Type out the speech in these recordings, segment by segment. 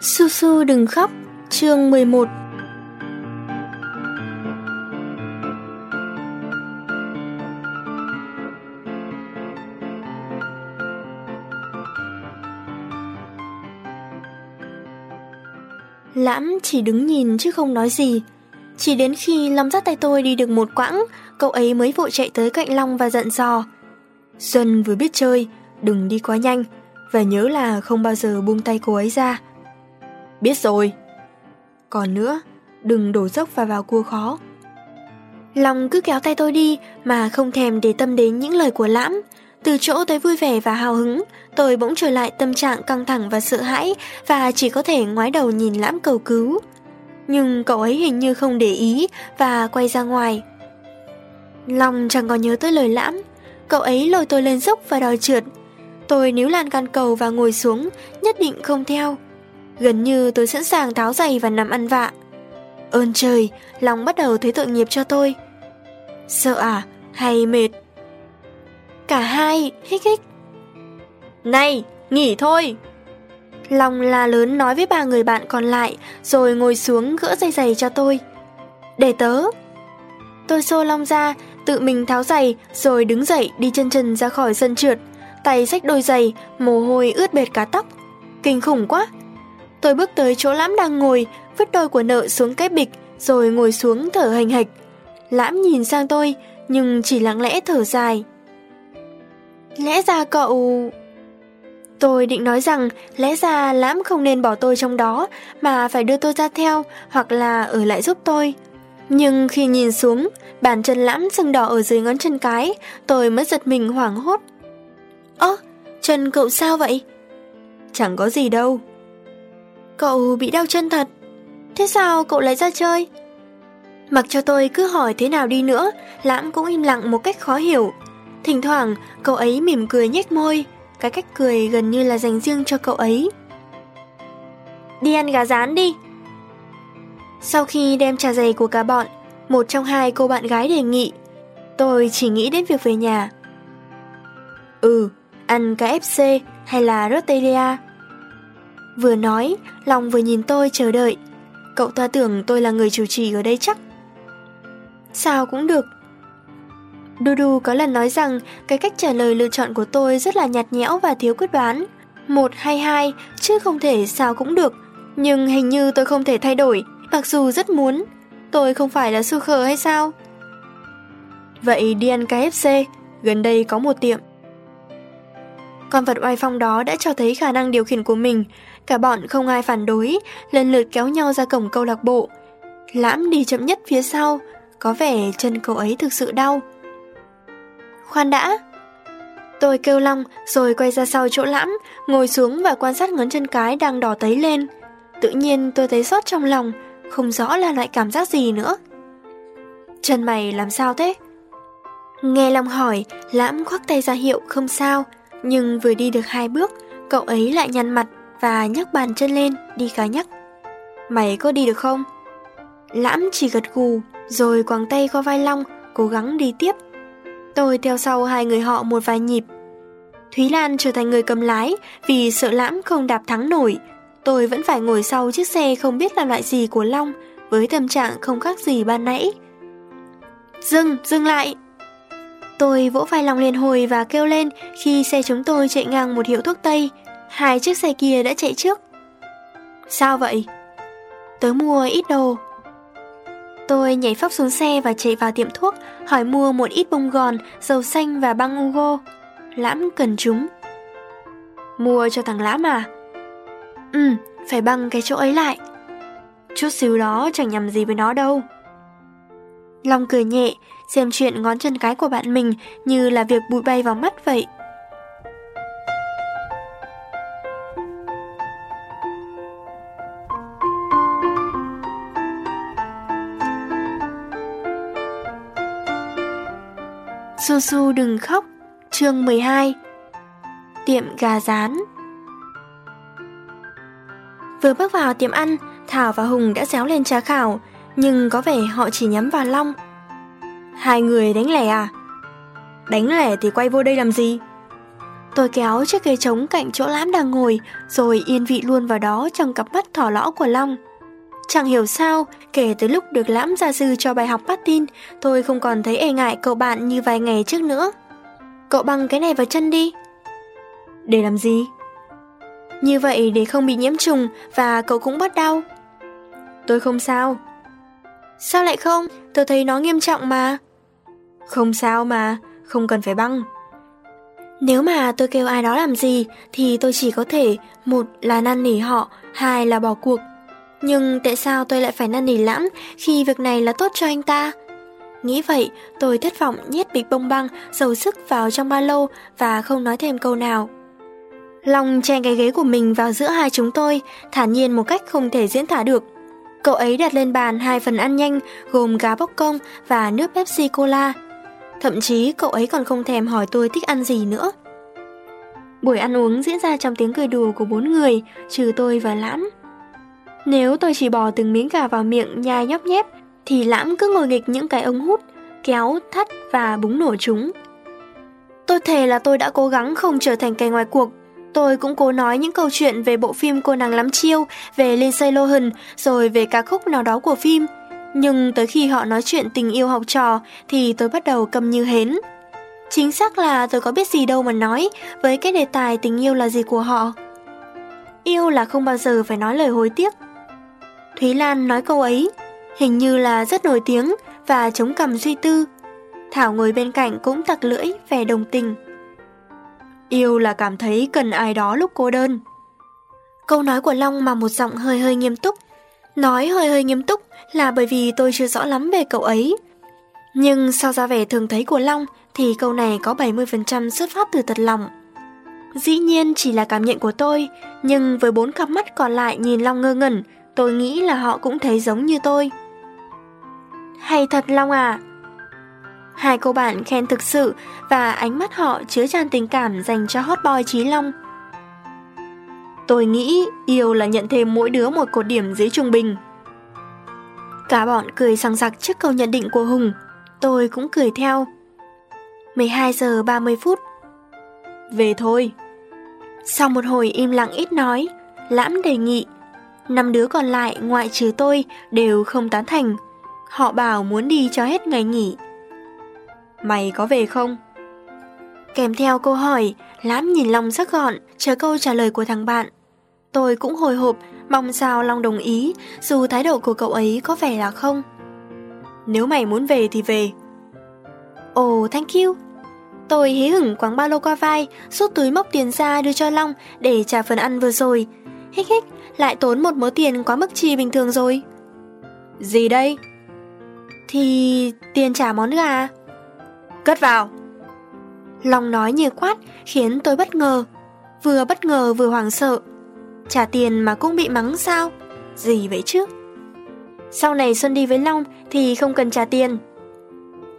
Su Su đừng khóc, chương 11 Lãm chỉ đứng nhìn chứ không nói gì. Chỉ đến khi Long dắt tay tôi đi được một quãng, cậu ấy mới vội chạy tới cạnh Long và giận dò. Xuân vừa biết chơi, đừng đi quá nhanh, và nhớ là không bao giờ buông tay cô ấy ra. Biết rồi. Còn nữa, đừng đổ dốc và vào cua khó. Long cứ kéo tay tôi đi mà không thèm để tâm đến những lời của Lãm. Từ chỗ tới vui vẻ và hào hứng, tôi bỗng trở lại tâm trạng căng thẳng và sợ hãi và chỉ có thể ngoái đầu nhìn Lãm cầu cứu. Nhưng cậu ấy hình như không để ý và quay ra ngoài. Long chẳng còn nhớ tới lời Lãm, cậu ấy lôi tôi lên dốc và đòi trượt. Tôi níu lan can cầu và ngồi xuống, nhất định không theo. Gần như tôi sẵn sàng tháo giày và nằm ăn vạ. Ơn trời, lòng bắt đầu thấy tội nghiệp cho tôi. Sợ à? Hay mệt? Cả hai, hích hích. Này, nghỉ thôi. Lòng la lớn nói với ba người bạn còn lại, rồi ngồi xuống gỡ dây giày cho tôi. Để tớ. Tôi xô Long ra, tự mình tháo giày, rồi đứng dậy đi chân trần ra khỏi sân trượt. Tay xách đôi giày, mồ hôi ướt bệt cả tóc. Kinh khủng quá, Tôi bước tới chỗ Lãm đang ngồi, vứt đôi của nợ xuống cái bịch, rồi ngồi xuống thở hành hạch. Lãm nhìn sang tôi, nhưng chỉ lặng lẽ thở dài. Lẽ ra cậu... Tôi định nói rằng lẽ ra Lãm không nên bỏ tôi trong đó mà phải đưa tôi ra theo hoặc là ở lại giúp tôi. Nhưng khi nhìn xuống, bàn chân Lãm sưng đỏ ở dưới ngón chân cái, tôi mới giật mình hoảng hốt. Ơ, chân cậu sao vậy? Chẳng có gì đâu, Cậu bị đau chân thật. Thế sao cậu lại ra chơi? Mặc cho tôi cứ hỏi thế nào đi nữa Lãm cũng im lặng một cách khó hiểu. Thỉnh thoảng cậu ấy mỉm cười nhếch môi Cái cách cười gần như là dành riêng cho cậu ấy. Đi ăn gà rán đi. Sau khi đem trà giày của cả bọn Một trong hai cô bạn gái đề nghị Tôi chỉ nghĩ đến việc về nhà. Ừ, ăn KFC hay là Rotteria Vừa nói, lòng vừa nhìn tôi chờ đợi. Cậu ta tưởng tôi là người chủ trì ở đây chắc. Sao cũng được. Dudu có lần nói rằng cái cách trả lời lựa chọn của tôi rất là nhạt nhẽo và thiếu quyết đoán. Một hay hai, chứ không thể sao cũng được. Nhưng hình như tôi không thể thay đổi, mặc dù rất muốn. Tôi không phải là su khờ hay sao? Vậy đi ăn KFC, gần đây có một tiệm. Con vật oai phong đó đã cho thấy khả năng điều khiển của mình, Cả bọn không ai phản đối, lần lượt kéo nhau ra cổng câu lạc bộ. Lãm đi chậm nhất phía sau, có vẻ chân cậu ấy thực sự đau. Khoan đã! Tôi kêu long rồi quay ra sau chỗ lãm, ngồi xuống và quan sát ngón chân cái đang đỏ tấy lên. Tự nhiên tôi thấy sót trong lòng, không rõ là loại cảm giác gì nữa. Chân mày làm sao thế? Nghe Long hỏi, lãm khoác tay ra hiệu không sao, nhưng vừa đi được hai bước, cậu ấy lại nhăn mặt, và nhấc bàn chân lên, đi cá nhắc. Mày có đi được không? Lãm chỉ gật gù, rồi quàng tay qua vai Long, cố gắng đi tiếp. Tôi theo sau hai người họ một vài nhịp. Thúy Lan trở thành người cầm lái vì sợ Lãm không đạp thắng nổi. Tôi vẫn phải ngồi sau chiếc xe không biết là loại gì của Long, với tâm trạng không khác gì ban nãy. Dừng, dừng lại! Tôi vỗ vai lòng liền hồi và kêu lên khi xe chúng tôi chạy ngang một hiệu thuốc Tây, Hai chiếc xe kia đã chạy trước. Sao vậy? Tớ mua ít đồ. Tôi nhảy phóc xuống xe và chạy vào tiệm thuốc Hỏi mua một ít bông gòn, dầu xanh và băng Ugo. Lãm cần chúng. Mua cho thằng Lãm à? Ừ, phải băng cái chỗ ấy lại. Chút xíu đó chẳng nhầm gì với nó đâu. Long cười nhẹ, xem chuyện ngón chân cái của bạn mình như là việc bụi bay vào mắt vậy. Su Su đừng khóc Chương 12 Tiệm gà rán Vừa bước vào tiệm ăn Thảo và Hùng đã réo lên trà khảo nhưng có vẻ họ chỉ nhắm vào Long Hai người đánh lẻ à? Đánh lẻ thì quay vô đây làm gì? Tôi kéo chiếc ghế trống cạnh chỗ lãm đang ngồi, rồi yên vị luôn vào đó trong cặp mắt thỏ lõ của Long. Chẳng hiểu sao, kể từ lúc được lãm gia sư cho bài học bắt tin, tôi không còn thấy e ngại cậu bạn như vài ngày trước nữa. Cậu băng cái này vào chân đi. Để làm gì? Như vậy để không bị nhiễm trùng và cậu cũng bớt đau. Tôi không sao. Sao lại không? Tôi thấy nó nghiêm trọng mà. Không sao mà, không cần phải băng. Nếu mà tôi kêu ai đó làm gì thì tôi chỉ có thể một là năn nỉ họ, hai là bỏ cuộc. Nhưng tại sao tôi lại phải năn nỉ lãm khi việc này là tốt cho anh ta? Nghĩ vậy, tôi thất vọng nhét bịch bông băng dầu sức vào trong ba lô và không nói thêm câu nào. Long chen cái ghế của mình vào giữa hai chúng tôi, thản nhiên một cách không thể diễn tả được. Cậu ấy đặt lên bàn hai phần ăn nhanh gồm gà bóc công và nước Pepsi Cola. Thậm chí cậu ấy còn không thèm hỏi tôi thích ăn gì nữa. Buổi ăn uống diễn ra trong tiếng cười đùa của bốn người, trừ tôi và Lãm. Nếu tôi chỉ bỏ từng miếng gà vào miệng nhai nhóp nhép, thì Lãm cứ ngồi nghịch những cái ống hút, kéo, thắt và búng nổ chúng. Tôi thề là tôi đã cố gắng không trở thành kẻ ngoài cuộc, Tôi cũng cố nói những câu chuyện về bộ phim Cô nàng lắm chiêu, về Lindsay Lohan, rồi về ca khúc nào đó của phim. Nhưng tới khi họ nói chuyện tình yêu học trò thì tôi bắt đầu câm như hến. Chính xác là tôi có biết gì đâu mà nói với cái đề tài tình yêu là gì của họ. Yêu là không bao giờ phải nói lời hối tiếc. Thúy Lan nói câu ấy, hình như là rất nổi tiếng và chống cằm suy tư. Thảo ngồi bên cạnh cũng tặc lưỡi vẻ đồng tình. Yêu là cảm thấy cần ai đó lúc cô đơn. Câu nói của Long mà một giọng hơi hơi nghiêm túc. Nói hơi hơi nghiêm túc là bởi vì tôi chưa rõ lắm về cậu ấy. Nhưng sau ra vẻ thường thấy của Long thì câu này có 70% xuất phát từ thật lòng. Dĩ nhiên chỉ là cảm nhận của tôi, nhưng với bốn cặp mắt còn lại nhìn Long ngơ ngẩn, tôi nghĩ là họ cũng thấy giống như tôi. Hay thật Long à, Hai cô bạn khen thực sự và ánh mắt họ chứa tràn tình cảm dành cho hot boy Trí Long. Tôi nghĩ yêu là nhận thêm mỗi đứa một cột điểm dưới trung bình. Cả bọn cười sằng sặc trước câu nhận định của Hùng. Tôi cũng cười theo. 12 giờ 30 phút. Về thôi. Sau một hồi im lặng ít nói, Lãm đề nghị. Năm đứa còn lại ngoại trừ tôi đều không tán thành. Họ bảo muốn đi cho hết ngày nghỉ. Mày có về không? Kèm theo câu hỏi, Lãm nhìn Long sắc gọn, chờ câu trả lời của thằng bạn. Tôi cũng hồi hộp, mong sao Long đồng ý, dù thái độ của cậu ấy có vẻ là không. Nếu mày muốn về thì về. Ồ, oh, thank you. Tôi hí hửng quáng ba lô qua vai, rút túi móc tiền ra đưa cho Long để trả phần ăn vừa rồi. Hích hích, lại tốn một mớ tiền quá mức chi bình thường rồi. Gì đây? Thì tiền trả món gà. Cất vào. Long nói như quát khiến tôi bất ngờ. Vừa bất ngờ vừa hoảng sợ. Trả tiền mà cũng bị mắng sao? Gì vậy chứ? Sau này Xuân đi với Long thì không cần trả tiền.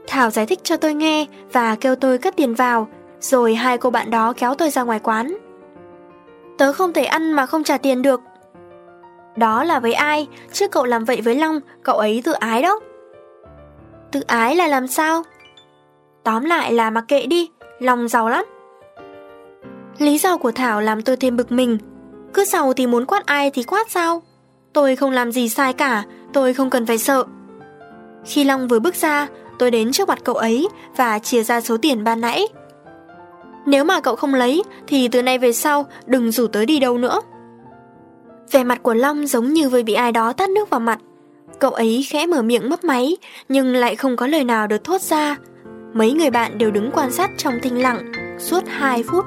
Thảo giải thích cho tôi nghe và kêu tôi cất tiền vào, rồi hai cô bạn đó kéo tôi ra ngoài quán. Tớ không thể ăn mà không trả tiền được. Đó là với ai, chứ cậu làm vậy với Long, cậu ấy tự ái đó. Tự ái là làm sao? Tóm lại là mặc kệ đi, lòng giàu lắm. Lý do của Thảo làm tôi thêm bực mình. Cứ giàu thì muốn quát ai thì quát sao? Tôi không làm gì sai cả, tôi không cần phải sợ. Khi Long vừa bước ra, tôi đến trước mặt cậu ấy và chia ra số tiền ban nãy. Nếu mà cậu không lấy thì từ nay về sau đừng rủ tới đi đâu nữa. Vẻ mặt của Long giống như vừa bị ai đó tát nước vào mặt. Cậu ấy khẽ mở miệng mấp máy nhưng lại không có lời nào được thốt ra Mấy người bạn đều đứng quan sát trong thinh lặng suốt 2 phút.